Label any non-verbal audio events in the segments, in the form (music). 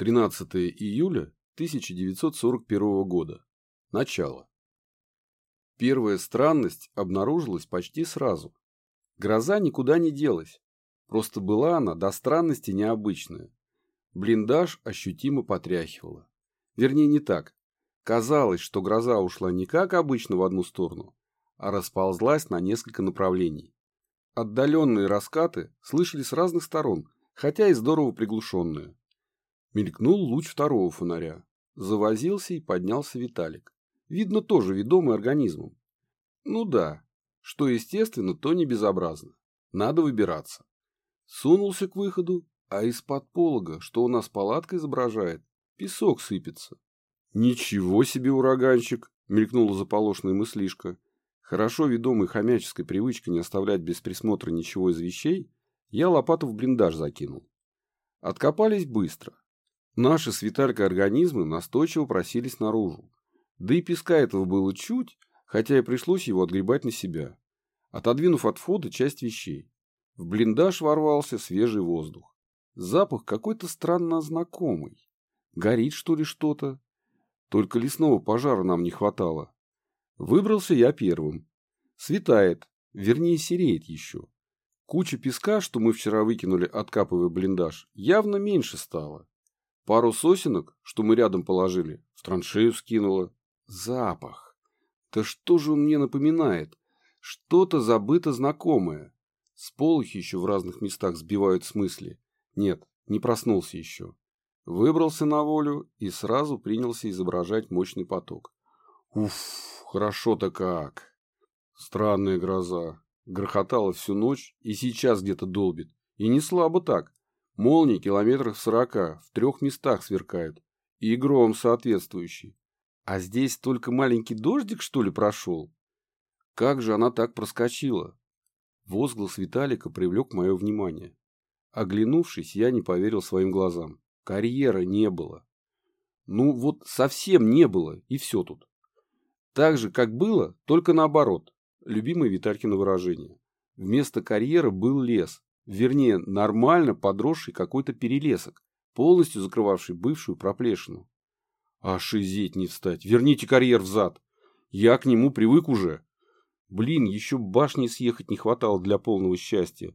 13 июля 1941 года. Начало. Первая странность обнаружилась почти сразу. Гроза никуда не делась. Просто была она до странности необычная. Блиндаж ощутимо потряхивала. Вернее, не так. Казалось, что гроза ушла не как обычно в одну сторону, а расползлась на несколько направлений. Отдаленные раскаты слышались с разных сторон, хотя и здорово приглушенные. Мелькнул луч второго фонаря. Завозился и поднялся Виталик. Видно, тоже ведомый организмом. Ну да, что естественно, то не безобразно. Надо выбираться. Сунулся к выходу, а из-под полога, что у нас палатка изображает, песок сыпется. Ничего себе ураганчик, мелькнула заполошная мыслишка. Хорошо ведомой хомяческой привычкой не оставлять без присмотра ничего из вещей, я лопату в блиндаж закинул. Откопались быстро. Наши с Виталькой организмы настойчиво просились наружу. Да и песка этого было чуть, хотя и пришлось его отгребать на себя, отодвинув от входа часть вещей. В блиндаж ворвался свежий воздух. Запах какой-то странно знакомый. Горит, что ли, что-то? Только лесного пожара нам не хватало. Выбрался я первым. Светает, вернее сереет еще. Куча песка, что мы вчера выкинули, откапывая блиндаж, явно меньше стало. Пару сосенок, что мы рядом положили, в траншею скинула. Запах. Да что же он мне напоминает? Что-то забыто знакомое. Сполохи еще в разных местах сбивают с мысли. Нет, не проснулся еще. Выбрался на волю и сразу принялся изображать мощный поток. Уф, хорошо-то как. Странная гроза. Грохотала всю ночь и сейчас где-то долбит. И не слабо так. Молнии километрах в сорока, в трех местах сверкают. И гром соответствующий. А здесь только маленький дождик, что ли, прошел? Как же она так проскочила? Возглас Виталика привлек мое внимание. Оглянувшись, я не поверил своим глазам. Карьера не было. Ну вот совсем не было, и все тут. Так же, как было, только наоборот. Любимое Виталькино выражение. Вместо карьера был лес, вернее, нормально подросший какой-то перелесок, полностью закрывавший бывшую проплешину. А шизеть не встать, верните карьер взад. Я к нему привык уже. Блин, еще башни съехать не хватало для полного счастья.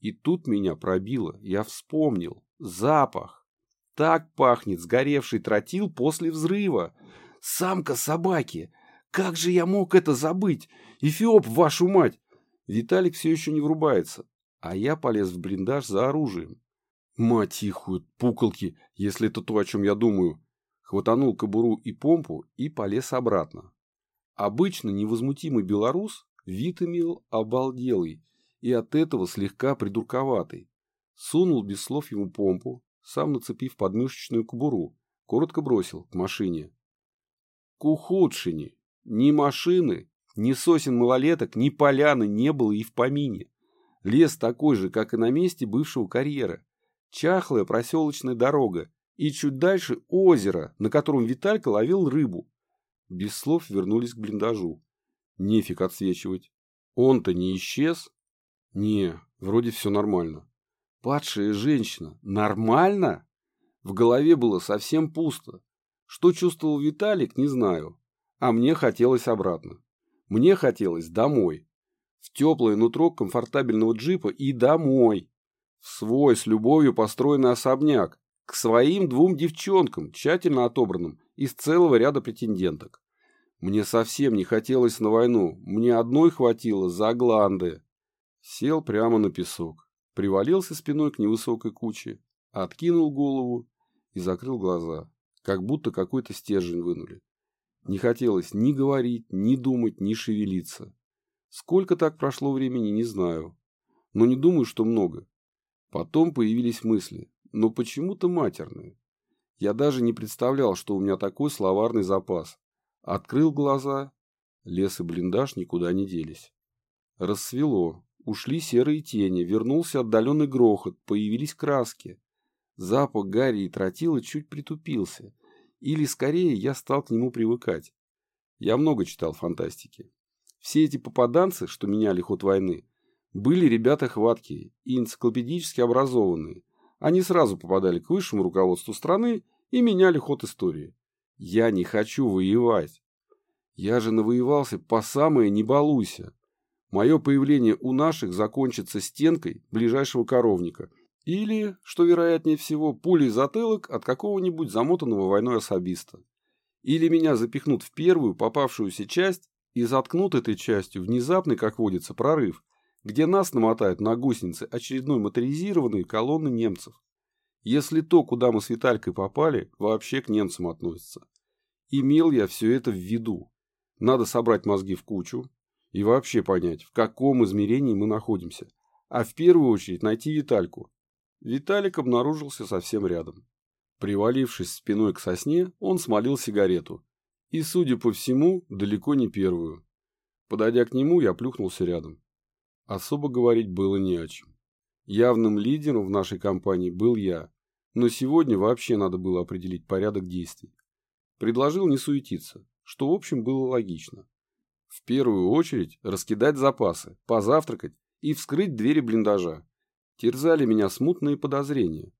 И тут меня пробило, я вспомнил. Запах. Так пахнет сгоревший тротил после взрыва. Самка собаки. Как же я мог это забыть? Эфиоп, вашу мать! Виталик все еще не врубается а я полез в блиндаж за оружием. Мать ихую, пуколки, если это то, о чем я думаю. Хватанул кобуру и помпу и полез обратно. Обычно невозмутимый белорус вид имел обалделый и от этого слегка придурковатый. Сунул без слов ему помпу, сам нацепив подмышечную кобуру, коротко бросил к машине. К ухудшине. Ни машины, ни сосен малолеток, ни поляны не было и в помине. Лес такой же, как и на месте бывшего карьера. Чахлая проселочная дорога. И чуть дальше озеро, на котором Виталька ловил рыбу. Без слов вернулись к блиндажу. Нефиг отсвечивать. Он-то не исчез? Не, вроде все нормально. Падшая женщина. Нормально? В голове было совсем пусто. Что чувствовал Виталик, не знаю. А мне хотелось обратно. Мне хотелось домой в теплое нутро комфортабельного джипа и домой. В свой с любовью построенный особняк. К своим двум девчонкам, тщательно отобранным из целого ряда претенденток. Мне совсем не хотелось на войну, мне одной хватило за гланды. Сел прямо на песок, привалился спиной к невысокой куче, откинул голову и закрыл глаза, как будто какой-то стержень вынули. Не хотелось ни говорить, ни думать, ни шевелиться. Сколько так прошло времени, не знаю. Но не думаю, что много. Потом появились мысли, но почему-то матерные. Я даже не представлял, что у меня такой словарный запас. Открыл глаза. Лес и блиндаж никуда не делись. Рассвело. Ушли серые тени, вернулся отдаленный грохот, появились краски. Запах гари и тротила чуть притупился. Или, скорее, я стал к нему привыкать. Я много читал фантастики. Все эти попаданцы, что меняли ход войны, были ребята хваткие и энциклопедически образованные, Они сразу попадали к высшему руководству страны и меняли ход истории. Я не хочу воевать. Я же навоевался по самое не балуйся. Мое появление у наших закончится стенкой ближайшего коровника – или, что вероятнее всего, пулей затылок от какого-нибудь замотанного войной особиста. Или меня запихнут в первую попавшуюся часть и заткнут этой частью внезапный, как водится, прорыв, где нас намотают на гусеницы очередной моторизированной колонны немцев. Если то, куда мы с Виталькой попали, вообще к немцам относится. Имел я все это в виду. Надо собрать мозги в кучу и вообще понять, в каком измерении мы находимся. А в первую очередь найти Витальку, Виталик обнаружился совсем рядом. Привалившись спиной к сосне, он смолил сигарету. И, судя по всему, далеко не первую. Подойдя к нему, я плюхнулся рядом. Особо говорить было не о чем. Явным лидером в нашей компании был я, но сегодня вообще надо было определить порядок действий. Предложил не суетиться, что в общем было логично. В первую очередь раскидать запасы, позавтракать и вскрыть двери блиндажа, терзали меня смутные подозрения.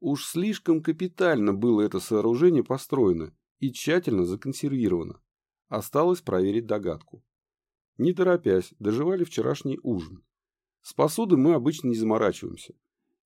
Уж слишком капитально было это сооружение построено и тщательно законсервировано. Осталось проверить догадку. Не торопясь, доживали вчерашний ужин. С посуды мы обычно не заморачиваемся.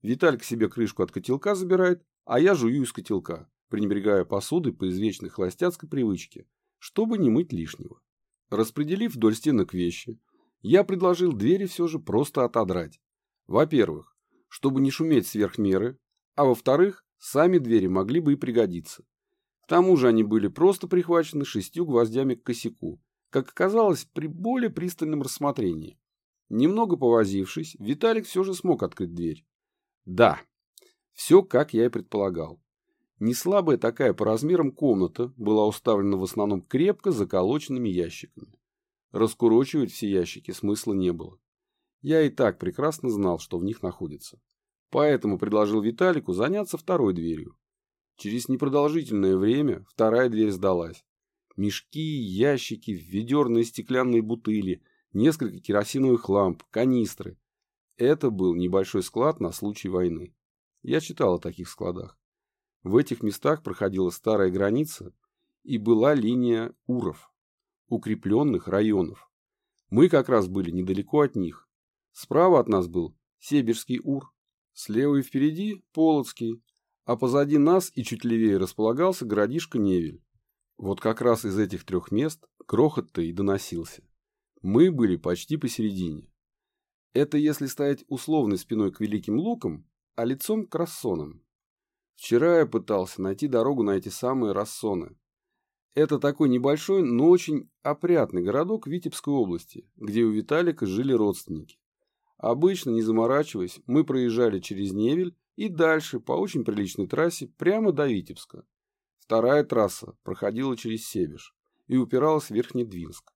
Виталька себе крышку от котелка забирает, а я жую из котелка, пренебрегая посудой по извечной холостяцкой привычке, чтобы не мыть лишнего. Распределив вдоль стенок вещи, я предложил двери все же просто отодрать. Во-первых, чтобы не шуметь сверх меры, а во-вторых, сами двери могли бы и пригодиться. Тому же они были просто прихвачены шестью гвоздями к косяку, как оказалось при более пристальном рассмотрении. Немного повозившись, Виталик все же смог открыть дверь. Да, все как я и предполагал. Не слабая такая по размерам комната была уставлена в основном крепко заколоченными ящиками. Раскурочивать все ящики смысла не было. Я и так прекрасно знал, что в них находится. Поэтому предложил Виталику заняться второй дверью. Через непродолжительное время вторая дверь сдалась. Мешки, ящики, ведерные стеклянные бутыли, несколько керосиновых ламп, канистры. Это был небольшой склад на случай войны. Я читал о таких складах. В этих местах проходила старая граница и была линия уров, укрепленных районов. Мы как раз были недалеко от них. Справа от нас был Себежский Ур, слева и впереди – Полоцкий, а позади нас и чуть левее располагался городишко Невель. Вот как раз из этих трех мест грохот-то и доносился. Мы были почти посередине. Это если стоять условной спиной к Великим Лукам, а лицом к Рассонам. Вчера я пытался найти дорогу на эти самые Рассоны. Это такой небольшой, но очень опрятный городок Витебской области, где у Виталика жили родственники. Обычно, не заморачиваясь, мы проезжали через Невель и дальше по очень приличной трассе прямо до Витебска. Вторая трасса проходила через Себеж и упиралась в Верхнедвинск.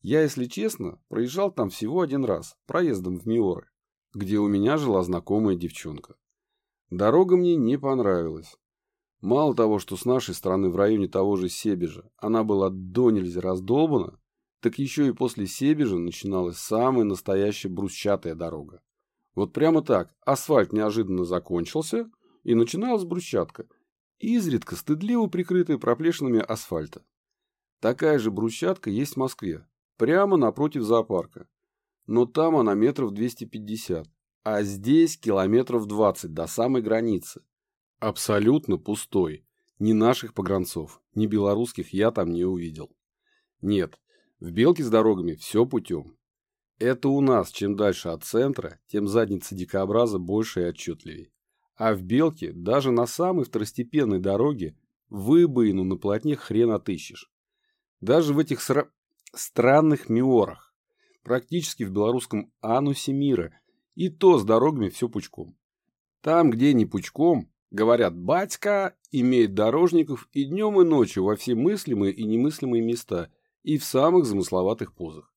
Я, если честно, проезжал там всего один раз, проездом в Миоры, где у меня жила знакомая девчонка. Дорога мне не понравилась. Мало того, что с нашей стороны в районе того же Себежа она была до нельзя раздолбана, так еще и после Себежа начиналась самая настоящая брусчатая дорога. Вот прямо так, асфальт неожиданно закончился, и начиналась брусчатка, изредка стыдливо прикрытая проплешинами асфальта. Такая же брусчатка есть в Москве, прямо напротив зоопарка. Но там она метров 250, а здесь километров 20 до самой границы. Абсолютно пустой. Ни наших погранцов, ни белорусских я там не увидел. Нет, в Белке с дорогами все путем. Это у нас, чем дальше от центра, тем задница дикообраза больше и отчетливее. А в Белке даже на самой второстепенной дороге выбоину на полотне хрен отыщешь. Даже в этих сра... странных миорах, практически в белорусском анусе мира, и то с дорогами все пучком. Там, где не пучком, говорят, батька имеет дорожников и днем, и ночью во все мыслимые и немыслимые места – и в самых замысловатых позах.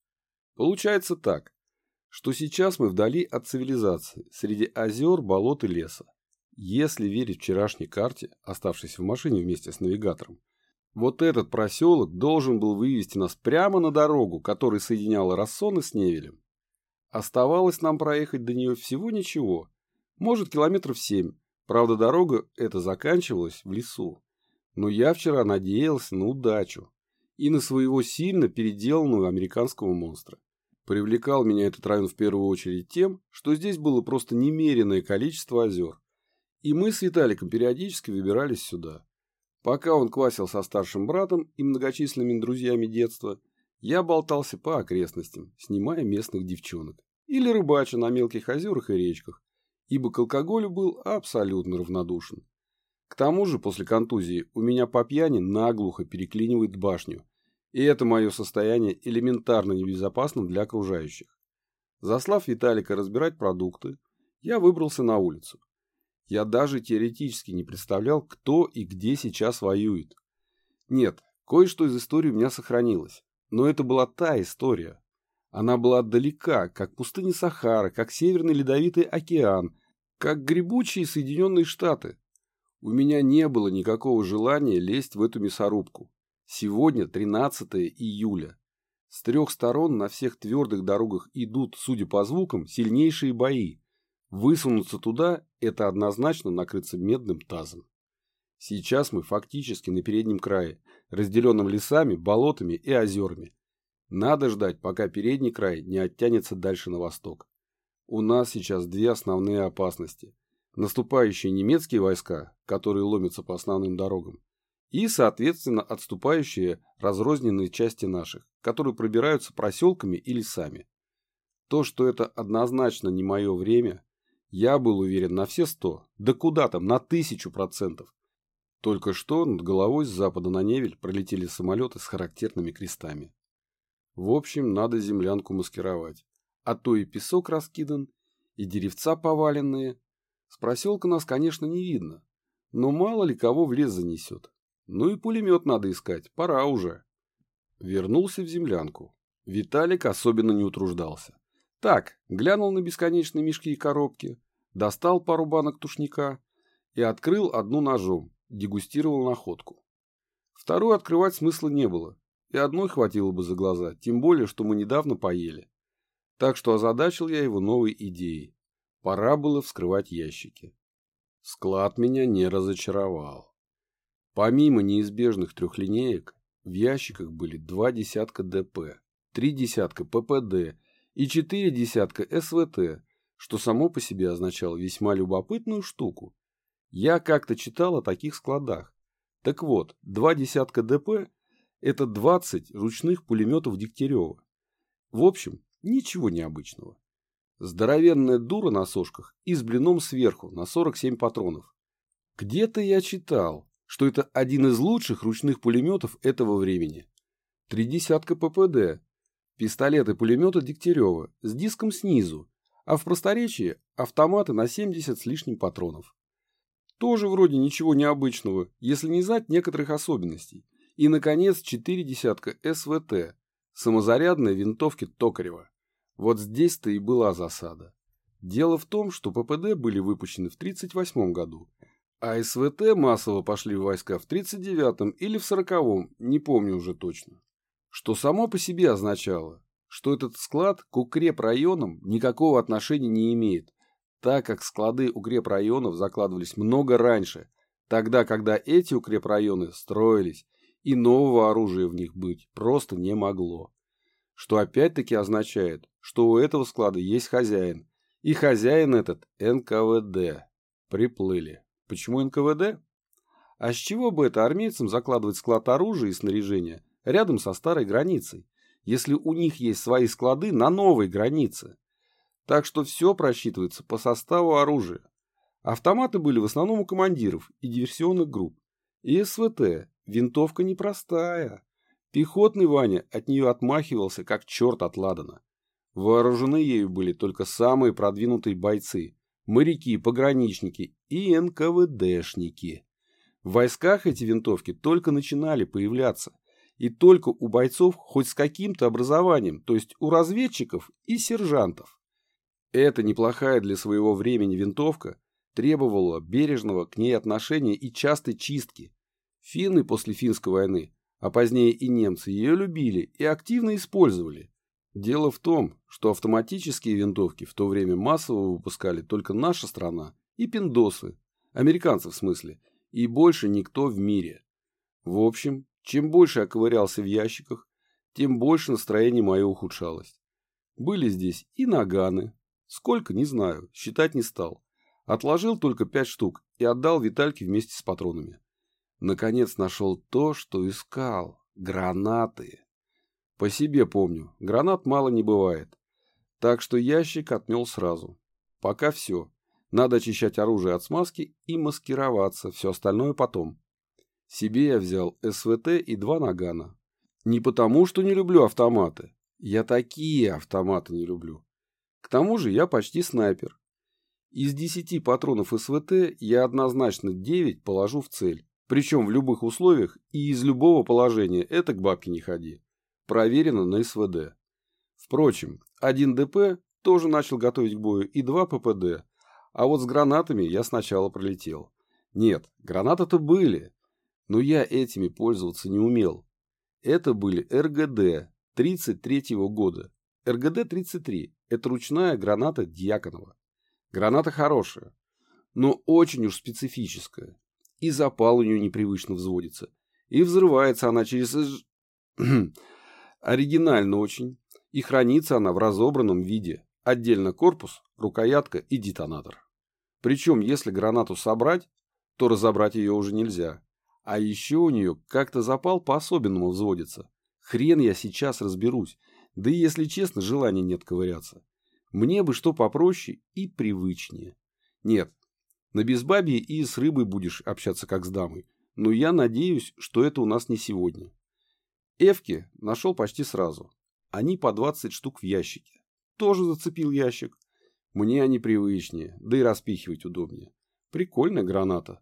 Получается так, что сейчас мы вдали от цивилизации, среди озер, болот и леса. Если верить вчерашней карте, оставшейся в машине вместе с навигатором, вот этот проселок должен был вывести нас прямо на дорогу, которая соединяла Рассоны с Невелем. Оставалось нам проехать до нее всего ничего, может километров семь, Правда, дорога эта заканчивалась в лесу. Но я вчера надеялся на удачу и на своего сильно переделанного американского монстра. Привлекал меня этот район в первую очередь тем, что здесь было просто немеренное количество озер. И мы с Виталиком периодически выбирались сюда. Пока он квасил со старшим братом и многочисленными друзьями детства, я болтался по окрестностям, снимая местных девчонок. Или рыбача на мелких озерах и речках, ибо к алкоголю был абсолютно равнодушен. К тому же, после контузии, у меня по пьяни наглухо переклинивает башню, и это мое состояние элементарно небезопасно для окружающих. Заслав Виталика разбирать продукты, я выбрался на улицу. Я даже теоретически не представлял, кто и где сейчас воюет. Нет, кое-что из истории у меня сохранилось, но это была та история. Она была далека, как пустыня Сахара, как Северный Ледовитый океан, как гребучие Соединенные Штаты. У меня не было никакого желания лезть в эту мясорубку. Сегодня 13 июля. С трех сторон на всех твердых дорогах идут, судя по звукам, сильнейшие бои. Высунуться туда – это однозначно накрыться медным тазом. Сейчас мы фактически на переднем крае, разделенном лесами, болотами и озерами. Надо ждать, пока передний край не оттянется дальше на восток. У нас сейчас две основные опасности. Наступающие немецкие войска, которые ломятся по основным дорогам, и, соответственно, отступающие разрозненные части наших, которые пробираются проселками и лесами. То, что это однозначно не мое время, я был уверен на все сто, да куда там, на тысячу процентов. Только что над головой с запада на Невель пролетели самолеты с характерными крестами. В общем, надо землянку маскировать. А то и песок раскидан, и деревца поваленные. С проселка нас, конечно, не видно, но мало ли кого в лес занесет. Ну и пулемет надо искать, пора уже. Вернулся в землянку. Виталик особенно не утруждался. Так, глянул на бесконечные мешки и коробки, достал пару банок тушника и открыл одну ножом, дегустировал находку. Вторую открывать смысла не было, и одной хватило бы за глаза, тем более, что мы недавно поели. Так что озадачил я его новой идеей. Пора было вскрывать ящики. Склад меня не разочаровал. Помимо неизбежных трехлинеек, в ящиках были два десятка ДП, три десятка ППД и четыре десятка СВТ, что само по себе означало весьма любопытную штуку. Я как-то читал о таких складах. Так вот, два десятка ДП – это 20 ручных пулеметов Дегтярева. В общем, ничего необычного. Здоровенная дура на сошках и с блином сверху на 47 патронов. Где-то я читал, что это один из лучших ручных пулеметов этого времени. Три десятка ППД, пистолеты-пулеметы Дегтярева с диском снизу, а в просторечии автоматы на 70 с лишним патронов. Тоже вроде ничего необычного, если не знать некоторых особенностей. И, наконец, четыре десятка СВТ, самозарядные винтовки Токарева. Вот здесь-то и была засада. Дело в том, что ППД были выпущены в 1938 году, а СВТ массово пошли в войска в 39-м или в 40-м, не помню уже точно. Что само по себе означало, что этот склад к укрепрайонам никакого отношения не имеет, так как склады укрепрайонов закладывались много раньше, тогда, когда эти укрепрайоны строились, и нового оружия в них быть просто не могло. Что опять-таки означает, что у этого склада есть хозяин, и хозяин этот НКВД. Приплыли. Почему НКВД? А с чего бы это армейцам закладывать склад оружия и снаряжения рядом со старой границей, если у них есть свои склады на новой границе? Так что все просчитывается по составу оружия. Автоматы были в основном у командиров и диверсионных групп. И СВТ, винтовка непростая. Пехотный Ваня от нее отмахивался, как черт от ладана. Вооружены ею были только самые продвинутые бойцы, моряки, пограничники и НКВДшники. В войсках эти винтовки только начинали появляться, и только у бойцов хоть с каким-то образованием, то есть у разведчиков и сержантов. Эта неплохая для своего времени винтовка требовала бережного к ней отношения и частой чистки. Финны после финской войны, а позднее и немцы ее любили и активно использовали. Дело в том, что автоматические винтовки в то время массово выпускали только наша страна и пиндосы. Американцев в смысле. И больше никто в мире. В общем, чем больше я ковырялся в ящиках, тем больше настроение мое ухудшалось. Были здесь и наганы. Сколько, не знаю, считать не стал. Отложил только пять штук и отдал Витальке вместе с патронами. Наконец нашел то, что искал. Гранаты. По себе помню, гранат мало не бывает. Так что ящик отмел сразу. Пока все. Надо очищать оружие от смазки и маскироваться, все остальное потом. Себе я взял СВТ и два нагана. Не потому, что не люблю автоматы. Я такие автоматы не люблю. К тому же я почти снайпер. Из 10 патронов СВТ я однозначно 9 положу в цель. Причем в любых условиях и из любого положения. Это к бабке не ходи. Проверено на СВД. Впрочем, один ДП тоже начал готовить к бою и два ППД. А вот с гранатами я сначала пролетел. Нет, гранаты-то были, но я этими пользоваться не умел. Это были РГД 33 года. РГД-33 – это ручная граната Дьяконова. Граната хорошая, но очень уж специфическая. И запал у нее непривычно взводится. И взрывается она через... (clears throat) Оригинально очень. И хранится она в разобранном виде. Отдельно корпус, рукоятка и детонатор. Причем, если гранату собрать, то разобрать ее уже нельзя. А еще у нее как-то запал по-особенному взводится. Хрен я сейчас разберусь. Да и, если честно, желания нет ковыряться. Мне бы что попроще и привычнее. Нет, на безбабье и с рыбой будешь общаться как с дамой. Но я надеюсь, что это у нас не сегодня. Эвки нашел почти сразу. Они по 20 штук в ящике. Тоже зацепил ящик. Мне они привычнее, да и распихивать удобнее. Прикольная граната.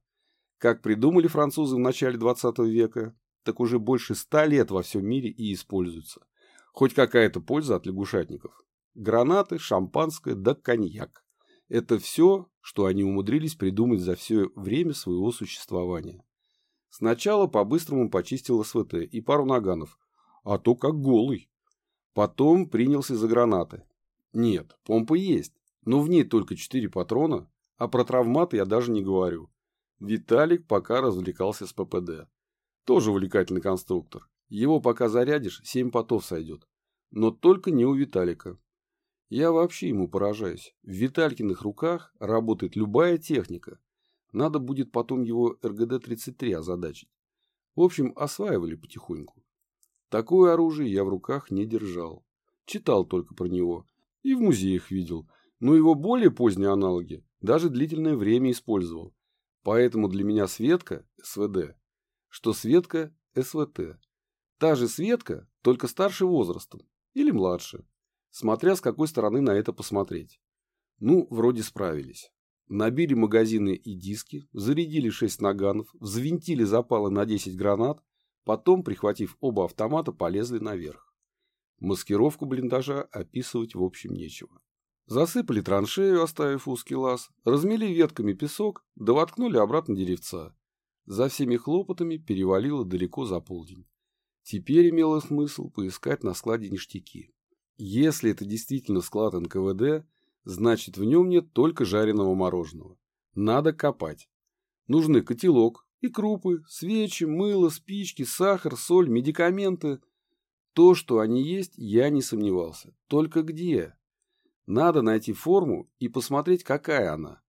Как придумали французы в начале 20 века, так уже больше ста лет во всем мире и используются. Хоть какая-то польза от лягушатников. Гранаты, шампанское да коньяк. Это все, что они умудрились придумать за все время своего существования. Сначала по-быстрому почистил СВТ и пару наганов, а то как голый. Потом принялся за гранаты. Нет, помпа есть, но в ней только 4 патрона, а про травматы я даже не говорю. Виталик пока развлекался с ППД. Тоже увлекательный конструктор. Его пока зарядишь, 7 потов сойдет. Но только не у Виталика. Я вообще ему поражаюсь. В Виталькиных руках работает любая техника. Надо будет потом его РГД-33 озадачить. В общем, осваивали потихоньку. Такое оружие я в руках не держал. Читал только про него. И в музеях видел. Но его более поздние аналоги даже длительное время использовал. Поэтому для меня Светка – СВД, что Светка – СВТ. Та же Светка, только старше возрастом или младше, смотря с какой стороны на это посмотреть. Ну, вроде справились. Набили магазины и диски, зарядили 6 наганов, взвинтили запалы на 10 гранат, потом, прихватив оба автомата, полезли наверх. Маскировку блиндажа описывать в общем нечего. Засыпали траншею, оставив узкий лаз, размели ветками песок, да воткнули обратно деревца. За всеми хлопотами перевалило далеко за полдень. Теперь имело смысл поискать на складе ништяки. Если это действительно склад НКВД, значит в нем нет только жареного мороженого. Надо копать. Нужны котелок и крупы, свечи, мыло, спички, сахар, соль, медикаменты. То, что они есть, я не сомневался. Только где? Надо найти форму и посмотреть, какая она.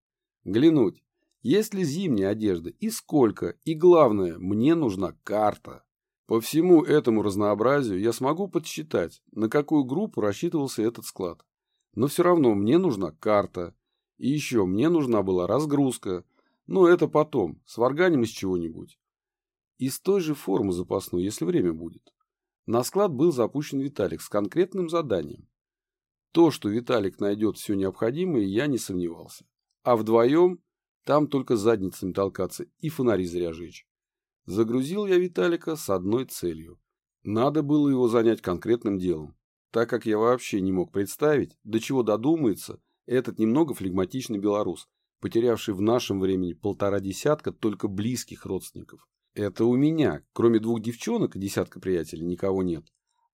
Глянуть, есть ли зимняя одежда и сколько, и главное, мне нужна карта. По всему этому разнообразию я смогу подсчитать, на какую группу рассчитывался этот склад. Но все равно мне нужна карта. И еще мне нужна была разгрузка. Но это потом, сварганим из чего-нибудь. Из той же формы запасной, если время будет. На склад был запущен Виталик с конкретным заданием. То, что Виталик найдет все необходимое, я не сомневался. А вдвоем там только задницами толкаться и фонари зря жечь. Загрузил я Виталика с одной целью. Надо было его занять конкретным делом, так как я вообще не мог представить, до чего додумается этот немного флегматичный белорус, потерявший в нашем времени полтора десятка только близких родственников. Это у меня, кроме двух девчонок и десятка приятелей, никого нет.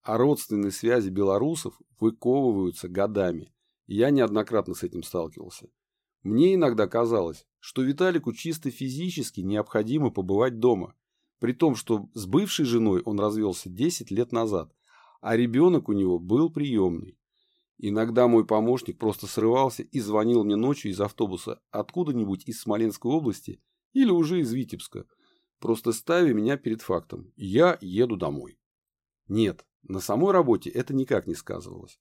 А родственные связи белорусов выковываются годами. Я неоднократно с этим сталкивался. Мне иногда казалось, что Виталику чисто физически необходимо побывать дома, при том, что с бывшей женой он развелся 10 лет назад, а ребенок у него был приемный. Иногда мой помощник просто срывался и звонил мне ночью из автобуса откуда-нибудь из Смоленской области или уже из Витебска, просто ставя меня перед фактом «я еду домой». Нет, на самой работе это никак не сказывалось.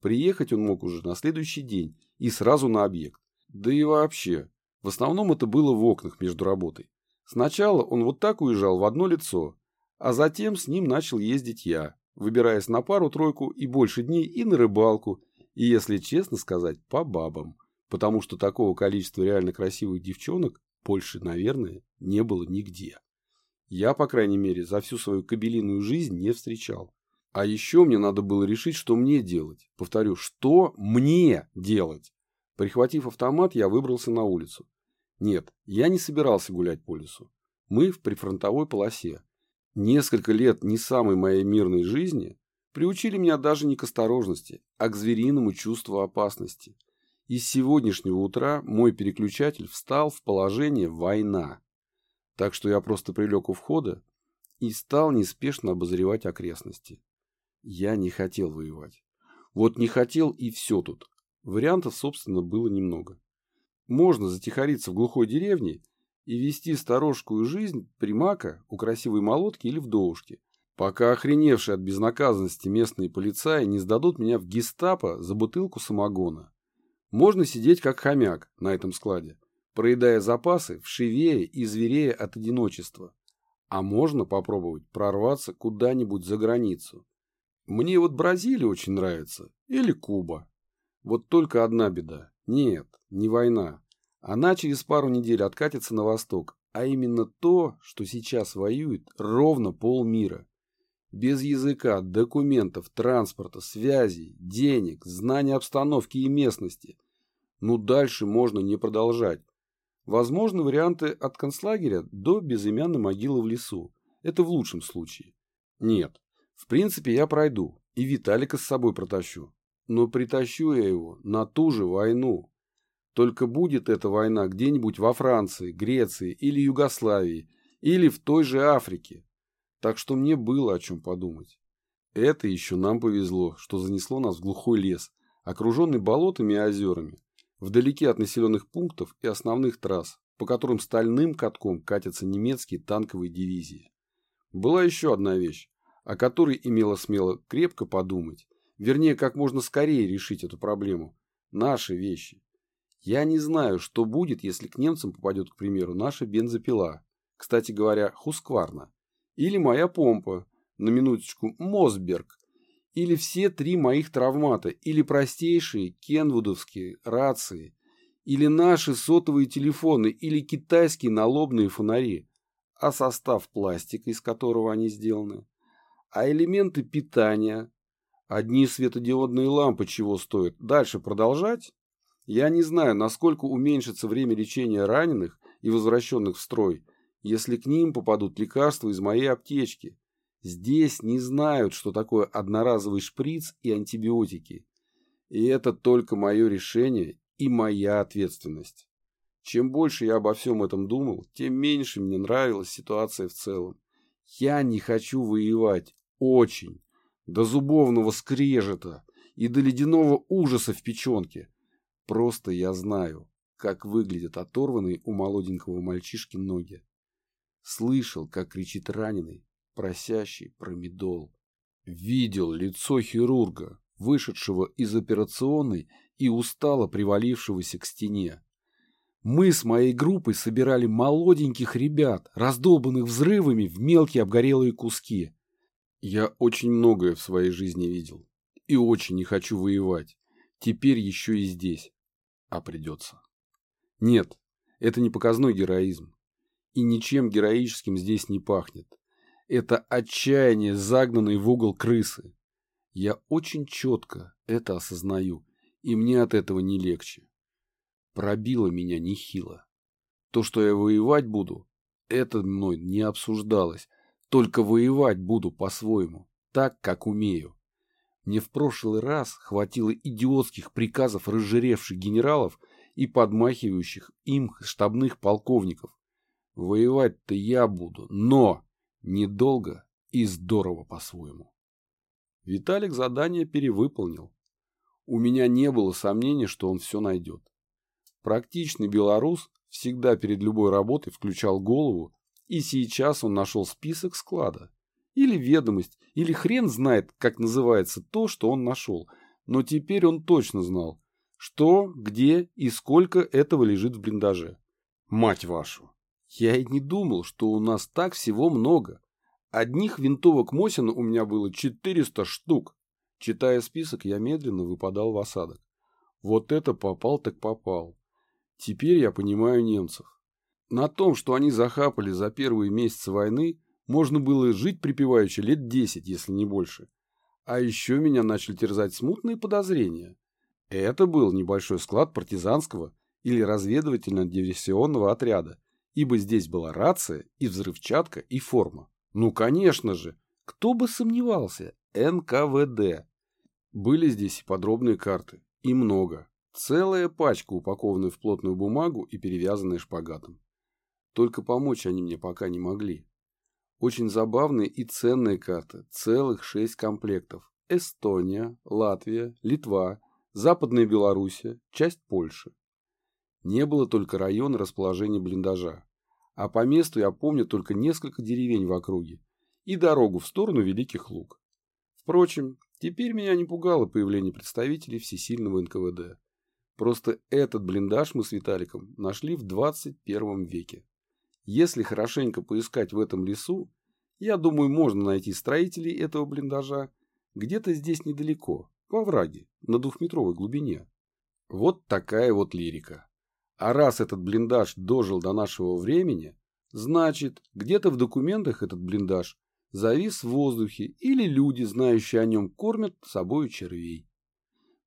Приехать он мог уже на следующий день и сразу на объект. Да и вообще, в основном это было в окнах между работой. Сначала он вот так уезжал в одно лицо, а затем с ним начал ездить я, выбираясь на пару-тройку и больше дней и на рыбалку, и, если честно сказать, по бабам, потому что такого количества реально красивых девчонок больше, наверное, не было нигде. Я, по крайней мере, за всю свою кабелиную жизнь не встречал. А еще мне надо было решить, что мне делать. Повторю, что мне делать? Прихватив автомат, я выбрался на улицу. Нет, я не собирался гулять по лесу. Мы в прифронтовой полосе. Несколько лет не самой моей мирной жизни приучили меня даже не к осторожности, а к звериному чувству опасности. И с сегодняшнего утра мой переключатель встал в положение «война». Так что я просто прилег у входа и стал неспешно обозревать окрестности. Я не хотел воевать. Вот не хотел и все тут. Вариантов, собственно, было немного. Можно затихариться в глухой деревне и вести сторожкую жизнь примака у красивой молотки или вдовушки, пока охреневшие от безнаказанности местные полицаи не сдадут меня в гестапо за бутылку самогона. Можно сидеть как хомяк на этом складе, проедая запасы, вшивее и зверея от одиночества. А можно попробовать прорваться куда-нибудь за границу. Мне вот Бразилия очень нравится, или Куба. Вот только одна беда. Нет, не война. Она через пару недель откатится на восток, а именно то, что сейчас воюет ровно полмира. Без языка, документов, транспорта, связей, денег, знания обстановки и местности. Ну дальше можно не продолжать. Возможны варианты от концлагеря до безымянной могилы в лесу. Это в лучшем случае. Нет, в принципе я пройду и Виталика с собой протащу. Но притащу я его на ту же войну. Только будет эта война где-нибудь во Франции, Греции или Югославии, или в той же Африке. Так что мне было о чем подумать. Это еще нам повезло, что занесло нас в глухой лес, окруженный болотами и озерами, вдалеке от населенных пунктов и основных трасс, по которым стальным катком катятся немецкие танковые дивизии. Была еще одна вещь, о которой имело смело крепко подумать, вернее, как можно скорее решить эту проблему. Наши вещи. Я не знаю, что будет, если к немцам попадет, к примеру, наша бензопила, кстати говоря, Хускварна, или моя помпа, на минуточку, Мосберг, или все три моих травмата, или простейшие кенвудовские рации, или наши сотовые телефоны, или китайские налобные фонари, а состав пластика, из которого они сделаны, а элементы питания, одни светодиодные лампы чего стоят, дальше продолжать? Я не знаю, насколько уменьшится время лечения раненых и возвращенных в строй, если к ним попадут лекарства из моей аптечки. Здесь не знают, что такое одноразовый шприц и антибиотики. И это только мое решение и моя ответственность. Чем больше я обо всем этом думал, тем меньше мне нравилась ситуация в целом. Я не хочу воевать. Очень. До зубовного скрежета и до ледяного ужаса в печенке. Просто я знаю, как выглядят оторванные у молоденького мальчишки ноги. Слышал, как кричит раненый, просящий промедол. Видел лицо хирурга, вышедшего из операционной и устало привалившегося к стене. Мы с моей группой собирали молоденьких ребят, раздолбанных взрывами в мелкие обгорелые куски. Я очень многое в своей жизни видел и очень не хочу воевать. Теперь еще и здесь. А придется. Нет, это не показной героизм. И ничем героическим здесь не пахнет. Это отчаяние, загнанной в угол крысы. Я очень четко это осознаю, и мне от этого не легче. Пробило меня нехило. То, что я воевать буду, это мной не обсуждалось. Только воевать буду по-своему, так, как умею. Мне в прошлый раз хватило идиотских приказов разжиревших генералов и подмахивающих им штабных полковников. Воевать-то я буду, но недолго и здорово по-своему. Виталик задание перевыполнил. У меня не было сомнений, что он все найдет. Практичный белорус всегда перед любой работой включал голову, и сейчас он нашел список склада. Или ведомость, или хрен знает, как называется то, что он нашел. Но теперь он точно знал, что, где и сколько этого лежит в блиндаже. Мать вашу! Я и не думал, что у нас так всего много. Одних винтовок Мосина у меня было 400 штук. Читая список, я медленно выпадал в осадок. Вот это попал так попал. Теперь я понимаю немцев. На том, что они захапали за первые месяцы войны, можно было жить припеваючи лет 10, если не больше. А еще меня начали терзать смутные подозрения. Это был небольшой склад партизанского или разведывательно-диверсионного отряда, ибо здесь была рация и взрывчатка и форма. Ну, конечно же, кто бы сомневался, НКВД. Были здесь и подробные карты, и много. Целая пачка, упакованная в плотную бумагу и перевязанная шпагатом. Только помочь они мне пока не могли. Очень забавные и ценные карты, целых шесть комплектов. Эстония, Латвия, Литва, Западная Белоруссия, часть Польши. Не было только района расположения блиндажа. А по месту я помню только несколько деревень в округе и дорогу в сторону Великих Луг. Впрочем, теперь меня не пугало появление представителей всесильного НКВД. Просто этот блиндаж мы с Виталиком нашли в 21 веке. Если хорошенько поискать в этом лесу, я думаю, можно найти строителей этого блиндажа где-то здесь недалеко, во враге, на двухметровой глубине. Вот такая вот лирика. А раз этот блиндаж дожил до нашего времени, значит, где-то в документах этот блиндаж завис в воздухе или люди, знающие о нем, кормят собою червей.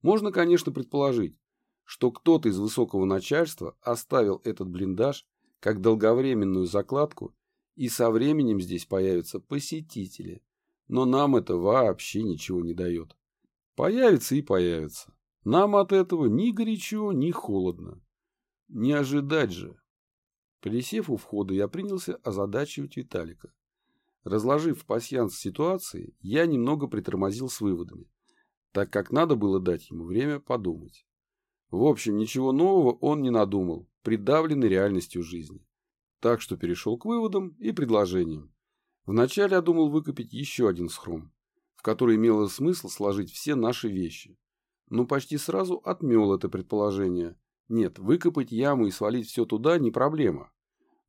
Можно, конечно, предположить, что кто-то из высокого начальства оставил этот блиндаж как долговременную закладку, и со временем здесь появятся посетители. Но нам это вообще ничего не дает. Появится и появится. Нам от этого ни горячо, ни холодно. Не ожидать же. Присев у входа, я принялся озадачивать Виталика. Разложив пасьянс ситуации, я немного притормозил с выводами, так как надо было дать ему время подумать. В общем, ничего нового он не надумал, придавленный реальностью жизни. Так что перешел к выводам и предложениям. Вначале я думал выкопить еще один схрон, в который имело смысл сложить все наши вещи. Но почти сразу отмел это предположение, нет, выкопать яму и свалить все туда не проблема.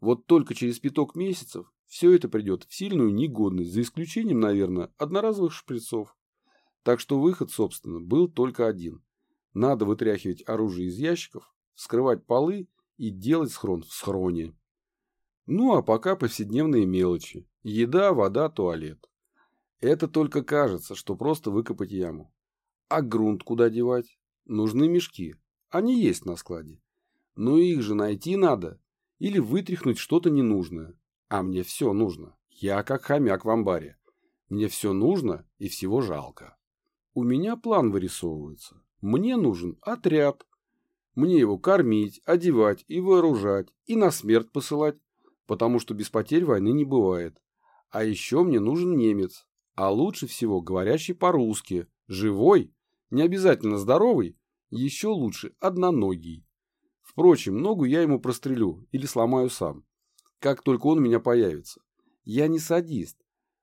Вот только через пяток месяцев все это придет в сильную негодность, за исключением, наверное, одноразовых шприцов. Так что выход, собственно, был только один. Надо вытряхивать оружие из ящиков, вскрывать полы и делать схрон в схроне. Ну а пока повседневные мелочи. Еда, вода, туалет. Это только кажется, что просто выкопать яму. А грунт куда девать? Нужны мешки. Они есть на складе. Но их же найти надо. Или вытряхнуть что-то ненужное. А мне все нужно. Я как хомяк в амбаре. Мне все нужно и всего жалко. У меня план вырисовывается. Мне нужен отряд. Мне его кормить, одевать и вооружать, и на смерть посылать, потому что без потерь войны не бывает. А еще мне нужен немец, а лучше всего говорящий по-русски, живой, не обязательно здоровый, еще лучше одноногий. Впрочем, ногу я ему прострелю или сломаю сам, как только он у меня появится. Я не садист.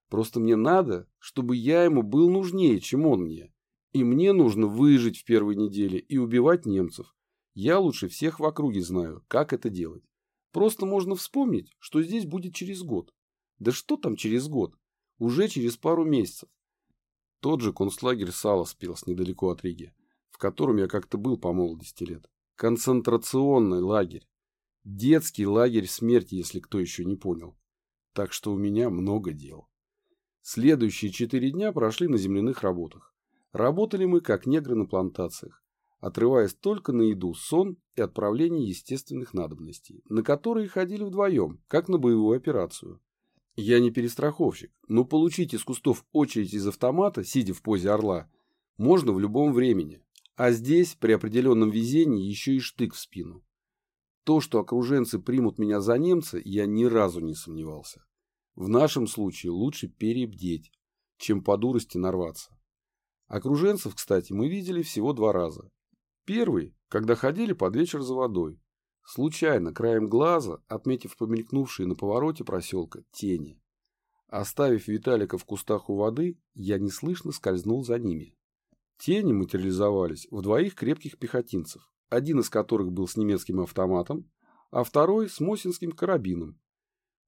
Просто мне надо, чтобы я ему был нужнее, чем он мне. И мне нужно выжить в первой неделе и убивать немцев. Я лучше всех в округе знаю, как это делать. Просто можно вспомнить, что здесь будет через год. Да что там через год? Уже через пару месяцев. Тот же концлагерь Саласпилс недалеко от Риги в котором я как-то был по молодости лет. Концентрационный лагерь. Детский лагерь смерти, если кто еще не понял. Так что у меня много дел. Следующие четыре дня прошли на земляных работах. Работали мы, как негры на плантациях, отрываясь только на еду, сон и отправление естественных надобностей, на которые ходили вдвоем, как на боевую операцию. Я не перестраховщик, но получить из кустов очередь из автомата, сидя в позе орла, можно в любом времени, А здесь, при определенном везении, еще и штык в спину. То, что окруженцы примут меня за немца, я ни разу не сомневался. В нашем случае лучше перебдеть, чем по дурости нарваться. Окруженцев, кстати, мы видели всего два раза. Первый, когда ходили под вечер за водой. Случайно, краем глаза, отметив помелькнувшие на повороте проселка тени. Оставив Виталика в кустах у воды, я неслышно скользнул за ними. Тени материализовались в двоих крепких пехотинцев, один из которых был с немецким автоматом, а второй с мосинским карабином.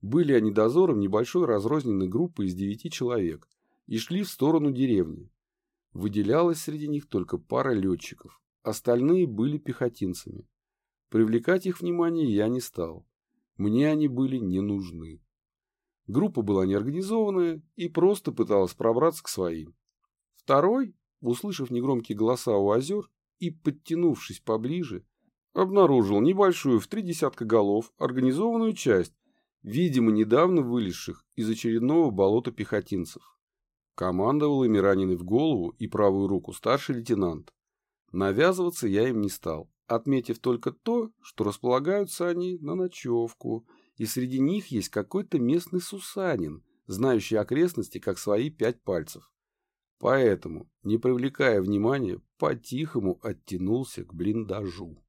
Были они дозором небольшой разрозненной группы из девяти человек и шли в сторону деревни. Выделялась среди них только пара летчиков, остальные были пехотинцами. Привлекать их внимание я не стал. Мне они были не нужны. Группа была неорганизованная и просто пыталась пробраться к своим. Второй, услышав негромкие голоса у озер и подтянувшись поближе, обнаружил небольшую в три десятка голов организованную часть, видимо, недавно вылезших из очередного болота пехотинцев. Командовал ими раненый в голову и правую руку старший лейтенант. Навязываться я им не стал, отметив только то, что располагаются они на ночевку, и среди них есть какой-то местный сусанин, знающий окрестности как свои пять пальцев. Поэтому, не привлекая внимания, по-тихому оттянулся к блиндажу.